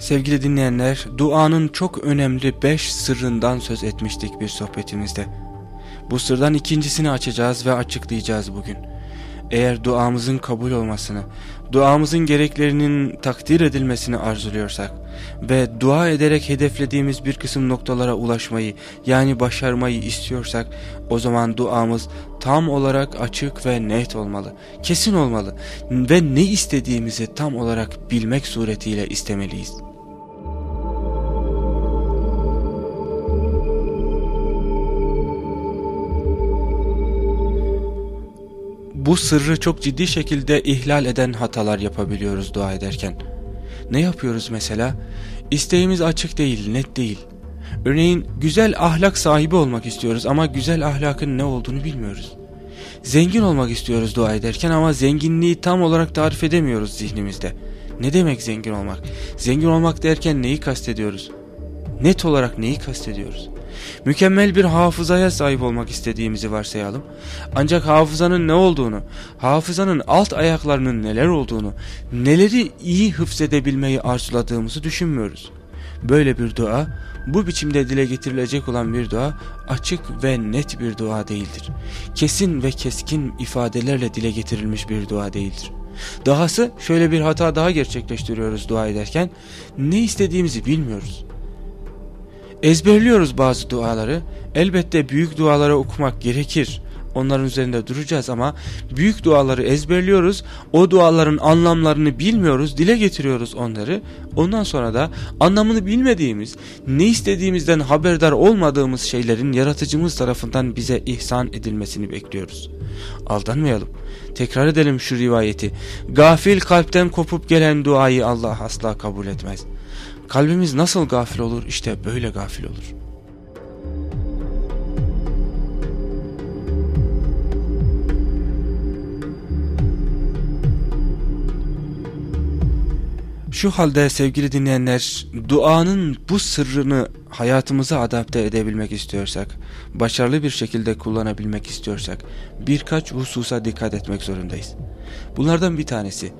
Sevgili dinleyenler, duanın çok önemli beş sırrından söz etmiştik bir sohbetimizde. Bu sırdan ikincisini açacağız ve açıklayacağız bugün. Eğer duamızın kabul olmasını, duamızın gereklerinin takdir edilmesini arzuluyorsak ve dua ederek hedeflediğimiz bir kısım noktalara ulaşmayı yani başarmayı istiyorsak o zaman duamız tam olarak açık ve net olmalı, kesin olmalı ve ne istediğimizi tam olarak bilmek suretiyle istemeliyiz. Bu sırrı çok ciddi şekilde ihlal eden hatalar yapabiliyoruz dua ederken. Ne yapıyoruz mesela? İsteğimiz açık değil, net değil. Örneğin güzel ahlak sahibi olmak istiyoruz ama güzel ahlakın ne olduğunu bilmiyoruz. Zengin olmak istiyoruz dua ederken ama zenginliği tam olarak tarif edemiyoruz zihnimizde. Ne demek zengin olmak? Zengin olmak derken neyi kastediyoruz? Net olarak neyi kastediyoruz? Mükemmel bir hafızaya sahip olmak istediğimizi varsayalım. Ancak hafızanın ne olduğunu, hafızanın alt ayaklarının neler olduğunu, neleri iyi hıfzedebilmeyi arzuladığımızı düşünmüyoruz. Böyle bir dua, bu biçimde dile getirilecek olan bir dua açık ve net bir dua değildir. Kesin ve keskin ifadelerle dile getirilmiş bir dua değildir. Dahası şöyle bir hata daha gerçekleştiriyoruz dua ederken ne istediğimizi bilmiyoruz. Ezberliyoruz bazı duaları. Elbette büyük duaları okumak gerekir. Onların üzerinde duracağız ama büyük duaları ezberliyoruz. O duaların anlamlarını bilmiyoruz, dile getiriyoruz onları. Ondan sonra da anlamını bilmediğimiz, ne istediğimizden haberdar olmadığımız şeylerin yaratıcımız tarafından bize ihsan edilmesini bekliyoruz. Aldanmayalım. Tekrar edelim şu rivayeti. Gafil kalpten kopup gelen duayı Allah asla kabul etmez. Kalbimiz nasıl gafil olur? İşte böyle gafil olur. Şu halde sevgili dinleyenler, duanın bu sırrını hayatımıza adapte edebilmek istiyorsak, başarılı bir şekilde kullanabilmek istiyorsak, birkaç hususa dikkat etmek zorundayız. Bunlardan bir tanesi,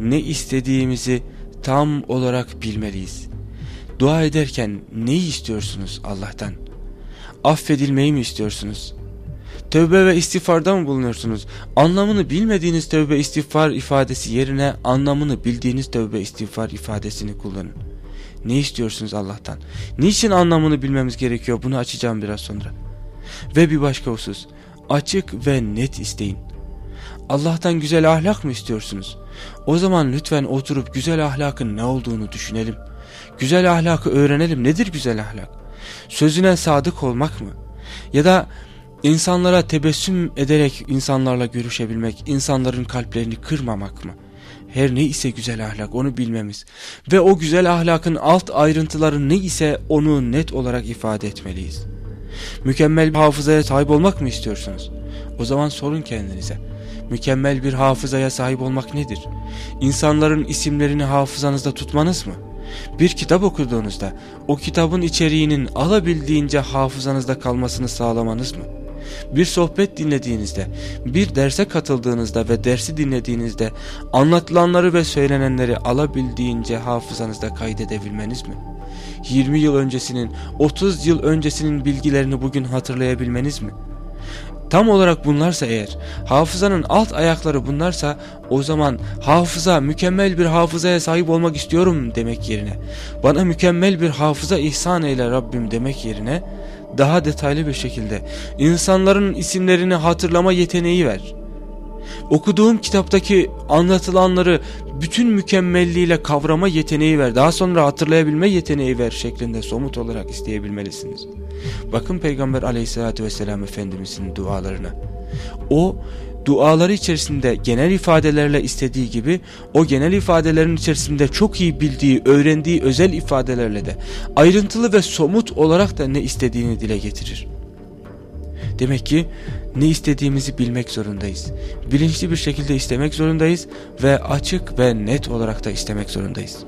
ne istediğimizi tam olarak bilmeliyiz. Dua ederken neyi istiyorsunuz Allah'tan? Affedilmeyi mi istiyorsunuz? Tövbe ve istiğfarda mı bulunuyorsunuz? Anlamını bilmediğiniz tövbe istiğfar ifadesi yerine anlamını bildiğiniz tövbe istiğfar ifadesini kullanın. Ne istiyorsunuz Allah'tan? Niçin anlamını bilmemiz gerekiyor? Bunu açacağım biraz sonra. Ve bir başka husus. Açık ve net isteyin. Allah'tan güzel ahlak mı istiyorsunuz? O zaman lütfen oturup güzel ahlakın ne olduğunu düşünelim. Güzel ahlakı öğrenelim. Nedir güzel ahlak? Sözüne sadık olmak mı? Ya da insanlara tebessüm ederek insanlarla görüşebilmek, insanların kalplerini kırmamak mı? Her ne ise güzel ahlak onu bilmemiz ve o güzel ahlakın alt ayrıntıları ne ise onu net olarak ifade etmeliyiz. Mükemmel bir hafızaya sahip olmak mı istiyorsunuz? O zaman sorun kendinize. Mükemmel bir hafızaya sahip olmak nedir? İnsanların isimlerini hafızanızda tutmanız mı? Bir kitap okuduğunuzda o kitabın içeriğinin alabildiğince hafızanızda kalmasını sağlamanız mı? Bir sohbet dinlediğinizde, bir derse katıldığınızda ve dersi dinlediğinizde anlatılanları ve söylenenleri alabildiğince hafızanızda kaydedebilmeniz mi? 20 yıl öncesinin, 30 yıl öncesinin bilgilerini bugün hatırlayabilmeniz mi? Tam olarak bunlarsa eğer, hafızanın alt ayakları bunlarsa o zaman hafıza, mükemmel bir hafızaya sahip olmak istiyorum demek yerine, bana mükemmel bir hafıza ihsan eyle Rabbim demek yerine, daha detaylı bir şekilde insanların isimlerini hatırlama yeteneği ver. Okuduğum kitaptaki anlatılanları bütün mükemmelliğiyle kavrama yeteneği ver. Daha sonra hatırlayabilme yeteneği ver şeklinde somut olarak isteyebilmelisiniz. Bakın Peygamber aleyhissalatü vesselam Efendimizin dualarına. O duaları içerisinde genel ifadelerle istediği gibi o genel ifadelerin içerisinde çok iyi bildiği, öğrendiği özel ifadelerle de ayrıntılı ve somut olarak da ne istediğini dile getirir. Demek ki ne istediğimizi bilmek zorundayız. Bilinçli bir şekilde istemek zorundayız ve açık ve net olarak da istemek zorundayız.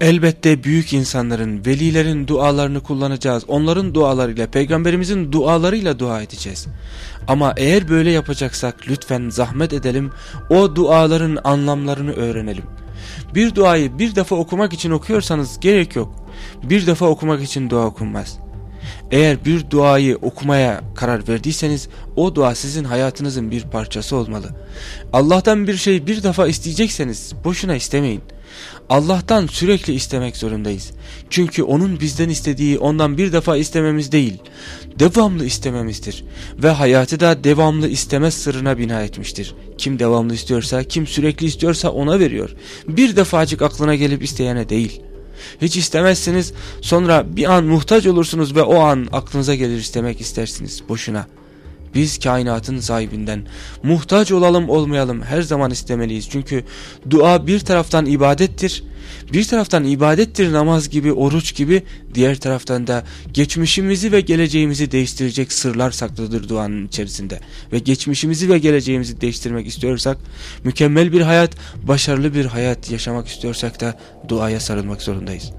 Elbette büyük insanların, velilerin dualarını kullanacağız. Onların dualarıyla, peygamberimizin dualarıyla dua edeceğiz. Ama eğer böyle yapacaksak lütfen zahmet edelim, o duaların anlamlarını öğrenelim. Bir duayı bir defa okumak için okuyorsanız gerek yok. Bir defa okumak için dua okunmaz. Eğer bir duayı okumaya karar verdiyseniz o dua sizin hayatınızın bir parçası olmalı. Allah'tan bir şey bir defa isteyecekseniz boşuna istemeyin. Allah'tan sürekli istemek zorundayız. Çünkü onun bizden istediği ondan bir defa istememiz değil, devamlı istememizdir. Ve hayatı da devamlı isteme sırrına bina etmiştir. Kim devamlı istiyorsa, kim sürekli istiyorsa ona veriyor. Bir defacık aklına gelip isteyene değil. Hiç istemezsiniz sonra bir an muhtaç olursunuz ve o an aklınıza gelir istemek istersiniz boşuna. Biz kainatın sahibinden muhtaç olalım olmayalım her zaman istemeliyiz. Çünkü dua bir taraftan ibadettir. Bir taraftan ibadettir namaz gibi, oruç gibi, diğer taraftan da geçmişimizi ve geleceğimizi değiştirecek sırlar saklıdır duanın içerisinde. Ve geçmişimizi ve geleceğimizi değiştirmek istiyorsak, mükemmel bir hayat, başarılı bir hayat yaşamak istiyorsak da duaya sarılmak zorundayız.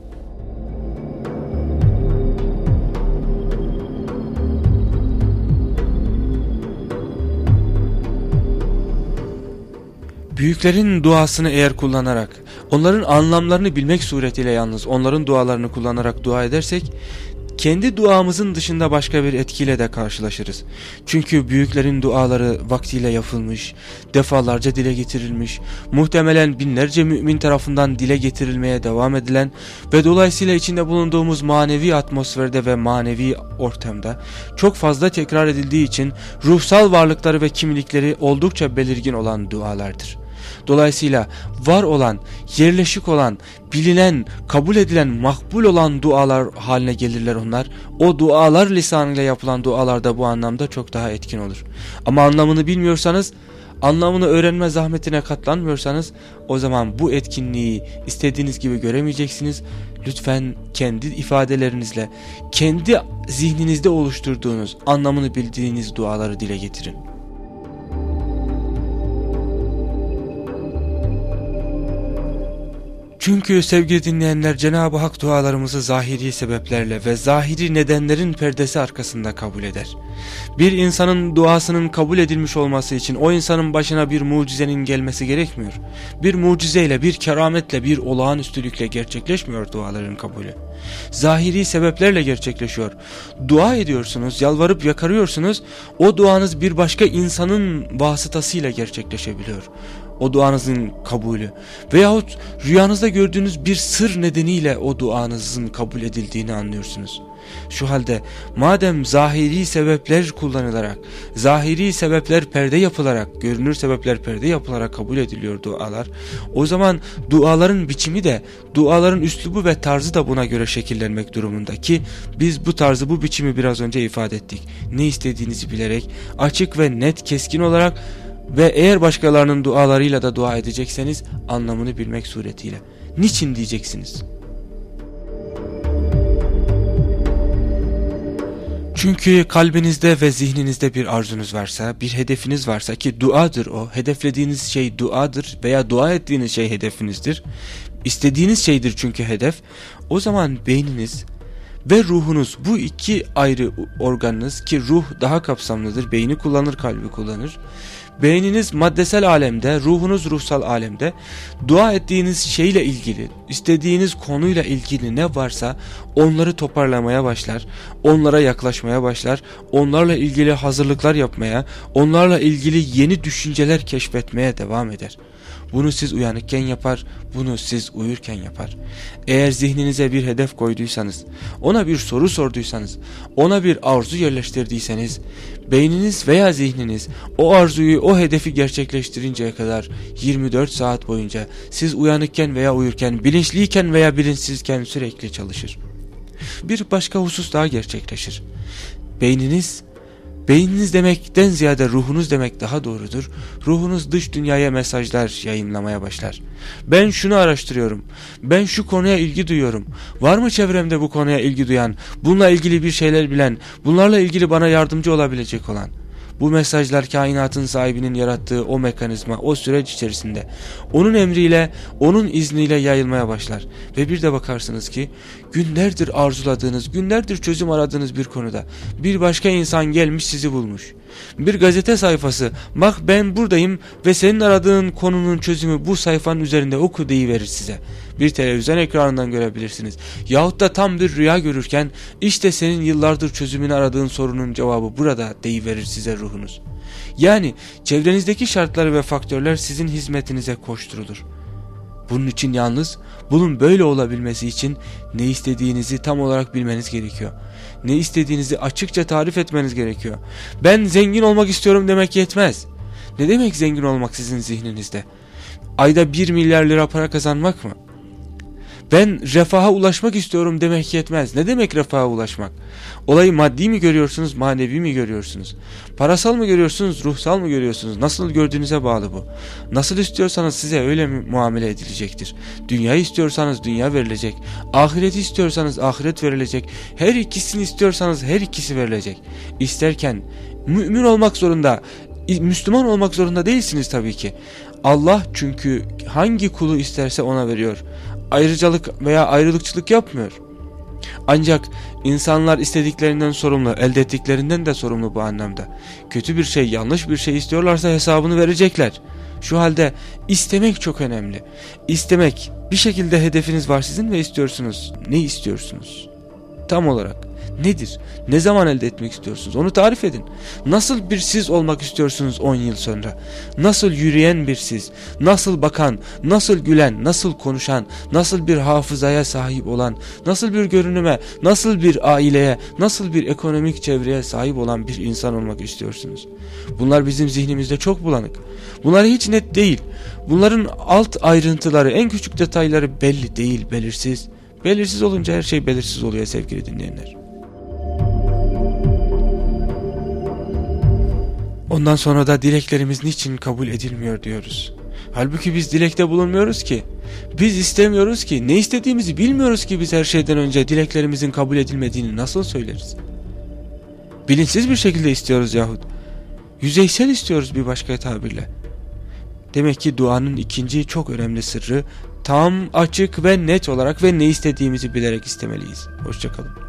Büyüklerin duasını eğer kullanarak, onların anlamlarını bilmek suretiyle yalnız onların dualarını kullanarak dua edersek, kendi duamızın dışında başka bir etkiyle de karşılaşırız. Çünkü büyüklerin duaları vaktiyle yapılmış, defalarca dile getirilmiş, muhtemelen binlerce mümin tarafından dile getirilmeye devam edilen ve dolayısıyla içinde bulunduğumuz manevi atmosferde ve manevi ortamda çok fazla tekrar edildiği için ruhsal varlıkları ve kimlikleri oldukça belirgin olan dualardır. Dolayısıyla var olan, yerleşik olan, bilinen, kabul edilen, makbul olan dualar haline gelirler onlar. O dualar lisanıyla yapılan dualar da bu anlamda çok daha etkin olur. Ama anlamını bilmiyorsanız, anlamını öğrenme zahmetine katlanmıyorsanız o zaman bu etkinliği istediğiniz gibi göremeyeceksiniz. Lütfen kendi ifadelerinizle, kendi zihninizde oluşturduğunuz, anlamını bildiğiniz duaları dile getirin. Çünkü sevgili dinleyenler Cenab-ı Hak dualarımızı zahiri sebeplerle ve zahiri nedenlerin perdesi arkasında kabul eder. Bir insanın duasının kabul edilmiş olması için o insanın başına bir mucizenin gelmesi gerekmiyor. Bir mucizeyle, bir kerametle, bir olağanüstülükle gerçekleşmiyor duaların kabulü. Zahiri sebeplerle gerçekleşiyor. Dua ediyorsunuz, yalvarıp yakarıyorsunuz, o duanız bir başka insanın vasıtasıyla gerçekleşebiliyor o duanızın kabulü veyahut rüyanızda gördüğünüz bir sır nedeniyle o duanızın kabul edildiğini anlıyorsunuz. Şu halde madem zahiri sebepler kullanılarak, zahiri sebepler perde yapılarak, görünür sebepler perde yapılarak kabul ediliyor dualar, o zaman duaların biçimi de, duaların üslubu ve tarzı da buna göre şekillenmek durumunda ki biz bu tarzı, bu biçimi biraz önce ifade ettik. Ne istediğinizi bilerek, açık ve net, keskin olarak ve eğer başkalarının dualarıyla da dua edecekseniz anlamını bilmek suretiyle. Niçin diyeceksiniz? Çünkü kalbinizde ve zihninizde bir arzunuz varsa, bir hedefiniz varsa ki duadır o, hedeflediğiniz şey duadır veya dua ettiğiniz şey hedefinizdir. İstediğiniz şeydir çünkü hedef. O zaman beyniniz ve ruhunuz bu iki ayrı organınız ki ruh daha kapsamlıdır, beyni kullanır, kalbi kullanır Beyniniz maddesel alemde, ruhunuz ruhsal alemde. Dua ettiğiniz şeyle ilgili, istediğiniz konuyla ilgili ne varsa onları toparlamaya başlar. Onlara yaklaşmaya başlar. Onlarla ilgili hazırlıklar yapmaya, onlarla ilgili yeni düşünceler keşfetmeye devam eder. Bunu siz uyanıkken yapar, bunu siz uyurken yapar. Eğer zihninize bir hedef koyduysanız, ona bir soru sorduysanız, ona bir arzu yerleştirdiyseniz, beyniniz veya zihniniz o arzuyu, o hedefi gerçekleştirinceye kadar 24 saat boyunca siz uyanıkken veya uyurken, bilinçliyken veya bilinçsizken sürekli çalışır. Bir başka husus daha gerçekleşir. Beyniniz Beyniniz demekten ziyade ruhunuz demek daha doğrudur. Ruhunuz dış dünyaya mesajlar yayınlamaya başlar. Ben şunu araştırıyorum. Ben şu konuya ilgi duyuyorum. Var mı çevremde bu konuya ilgi duyan, bununla ilgili bir şeyler bilen, bunlarla ilgili bana yardımcı olabilecek olan? Bu mesajlar kainatın sahibinin yarattığı o mekanizma, o süreç içerisinde onun emriyle, onun izniyle yayılmaya başlar. Ve bir de bakarsınız ki günlerdir arzuladığınız, günlerdir çözüm aradığınız bir konuda bir başka insan gelmiş sizi bulmuş. Bir gazete sayfası, bak ben buradayım ve senin aradığın konunun çözümü bu sayfanın üzerinde oku verir size. Bir televizyon ekranından görebilirsiniz. Yahut da tam bir rüya görürken işte senin yıllardır çözümünü aradığın sorunun cevabı burada deyiverir size ruhunuz. Yani çevrenizdeki şartlar ve faktörler sizin hizmetinize koşturulur. Bunun için yalnız bunun böyle olabilmesi için ne istediğinizi tam olarak bilmeniz gerekiyor. Ne istediğinizi açıkça tarif etmeniz gerekiyor. Ben zengin olmak istiyorum demek yetmez. Ne demek zengin olmak sizin zihninizde? Ayda 1 milyar lira para kazanmak mı? Ben refaha ulaşmak istiyorum demek yetmez. Ne demek refaha ulaşmak? Olayı maddi mi görüyorsunuz, manevi mi görüyorsunuz? Parasal mı görüyorsunuz, ruhsal mı görüyorsunuz? Nasıl gördüğünüze bağlı bu. Nasıl istiyorsanız size öyle mi muamele edilecektir. Dünyayı istiyorsanız dünya verilecek. Ahireti istiyorsanız ahiret verilecek. Her ikisini istiyorsanız her ikisi verilecek. İsterken mümin olmak zorunda, Müslüman olmak zorunda değilsiniz tabii ki. Allah çünkü hangi kulu isterse ona veriyor ayrıcalık veya ayrılıkçılık yapmıyor. Ancak insanlar istediklerinden sorumlu, elde ettiklerinden de sorumlu bu anlamda. Kötü bir şey, yanlış bir şey istiyorlarsa hesabını verecekler. Şu halde istemek çok önemli. İstemek, bir şekilde hedefiniz var sizin ve istiyorsunuz. Ne istiyorsunuz? Tam olarak nedir? Ne zaman elde etmek istiyorsunuz? Onu tarif edin. Nasıl bir siz olmak istiyorsunuz 10 yıl sonra? Nasıl yürüyen bir siz? Nasıl bakan? Nasıl gülen? Nasıl konuşan? Nasıl bir hafızaya sahip olan? Nasıl bir görünüme? Nasıl bir aileye? Nasıl bir ekonomik çevreye sahip olan bir insan olmak istiyorsunuz? Bunlar bizim zihnimizde çok bulanık. Bunlar hiç net değil. Bunların alt ayrıntıları, en küçük detayları belli değil, belirsiz. Belirsiz olunca her şey belirsiz oluyor sevgili dinleyenler. Ondan sonra da dileklerimiz niçin kabul edilmiyor diyoruz. Halbuki biz dilekte bulunmuyoruz ki. Biz istemiyoruz ki. Ne istediğimizi bilmiyoruz ki biz her şeyden önce dileklerimizin kabul edilmediğini nasıl söyleriz? Bilinçsiz bir şekilde istiyoruz yahut. Yüzeysel istiyoruz bir başka tabirle. Demek ki duanın ikinci çok önemli sırrı tam, açık ve net olarak ve ne istediğimizi bilerek istemeliyiz. Hoşçakalın.